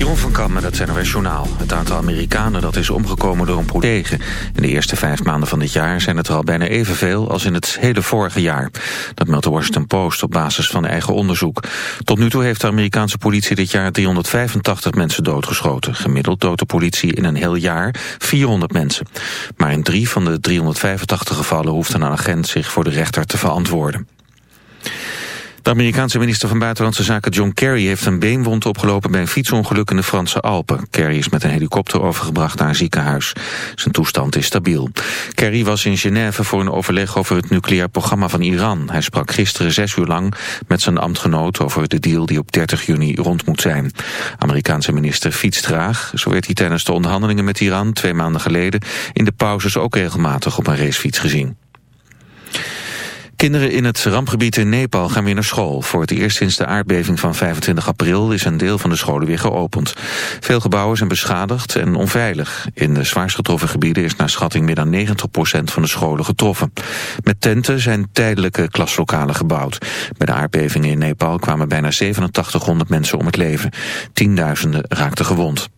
Jeroen van Kam met het NOS Journaal. Het aantal Amerikanen dat is omgekomen door een protege. In de eerste vijf maanden van dit jaar zijn het er al bijna evenveel als in het hele vorige jaar. Dat meldt de Washington Post op basis van eigen onderzoek. Tot nu toe heeft de Amerikaanse politie dit jaar 385 mensen doodgeschoten. Gemiddeld doodt de politie in een heel jaar 400 mensen. Maar in drie van de 385 gevallen hoeft een agent zich voor de rechter te verantwoorden. De Amerikaanse minister van Buitenlandse Zaken John Kerry heeft een beenwond opgelopen bij een fietsongeluk in de Franse Alpen. Kerry is met een helikopter overgebracht naar een ziekenhuis. Zijn toestand is stabiel. Kerry was in Genève voor een overleg over het nucleair programma van Iran. Hij sprak gisteren zes uur lang met zijn ambtgenoot over de deal die op 30 juni rond moet zijn. Amerikaanse minister fietst traag. Zo werd hij tijdens de onderhandelingen met Iran twee maanden geleden in de pauzes ook regelmatig op een racefiets gezien. Kinderen in het rampgebied in Nepal gaan weer naar school. Voor het eerst sinds de aardbeving van 25 april is een deel van de scholen weer geopend. Veel gebouwen zijn beschadigd en onveilig. In de zwaarst getroffen gebieden is naar schatting meer dan 90% van de scholen getroffen. Met tenten zijn tijdelijke klaslokalen gebouwd. Bij de aardbevingen in Nepal kwamen bijna 8700 mensen om het leven. Tienduizenden raakten gewond.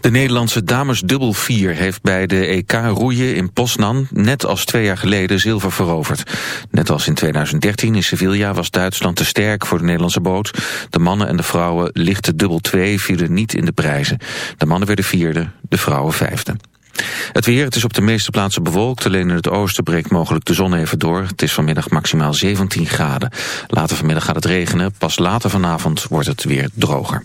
De Nederlandse dames dubbel 4 heeft bij de EK roeien in Poznan net als twee jaar geleden zilver veroverd. Net als in 2013 in Sevilla was Duitsland te sterk voor de Nederlandse boot. De mannen en de vrouwen lichte dubbel 2 vielen niet in de prijzen. De mannen werden vierde, de vrouwen vijfde. Het weer, het is op de meeste plaatsen bewolkt. Alleen in het oosten breekt mogelijk de zon even door. Het is vanmiddag maximaal 17 graden. Later vanmiddag gaat het regenen. Pas later vanavond wordt het weer droger.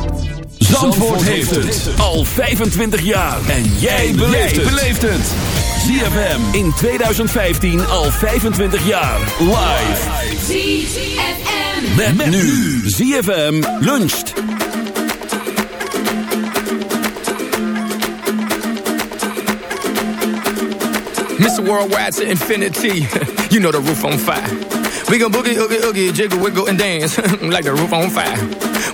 Zandvoort, heeft het al 25 jaar. En jij beleeft het. ZFM in 2015 al 25 jaar. Live. ZFM. Met, met nu. ZFM luncht. Mr. Worldwide to infinity. you know the roof on fire. We gon' boogie, oogie, oogie, jiggle, wiggle, and dance like the roof on fire.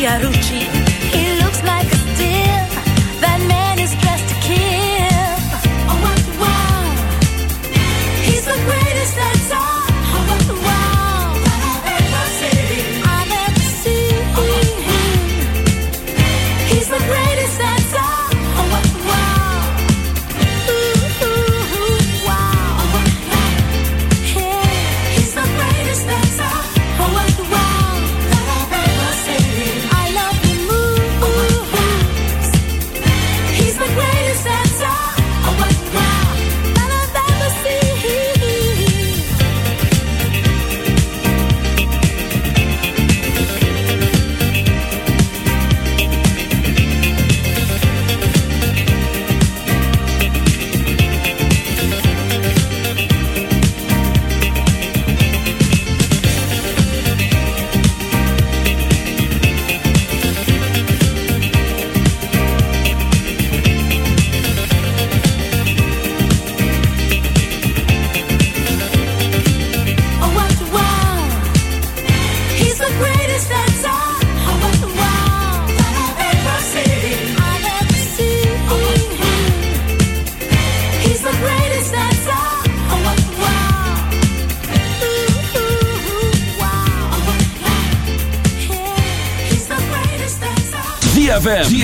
He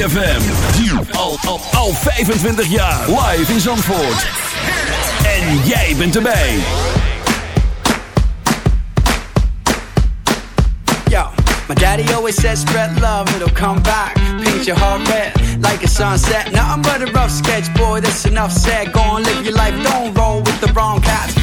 ZFM. Al, al, al 25 jaar. Live in Zandvoort. En jij bent erbij. Yo, my daddy always says spread love, it'll come back. Paint your heart red like a sunset. Nothing but a rough sketch, boy, that's enough said. Go on, live your life, don't roll with the wrong cats.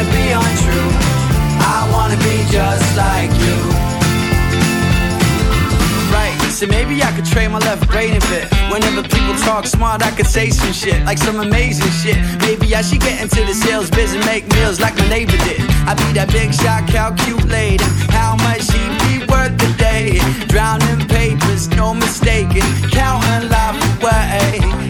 wanna be untrue. I wanna be just like you. Right, so maybe I could trade my left brain a bit. Whenever people talk smart, I could say some shit, like some amazing shit. Maybe I should get into the sales biz and make meals like my neighbor did. I'd be that big shot, calculating how much he be worth a day. Drowning papers, no mistaking, counting life away.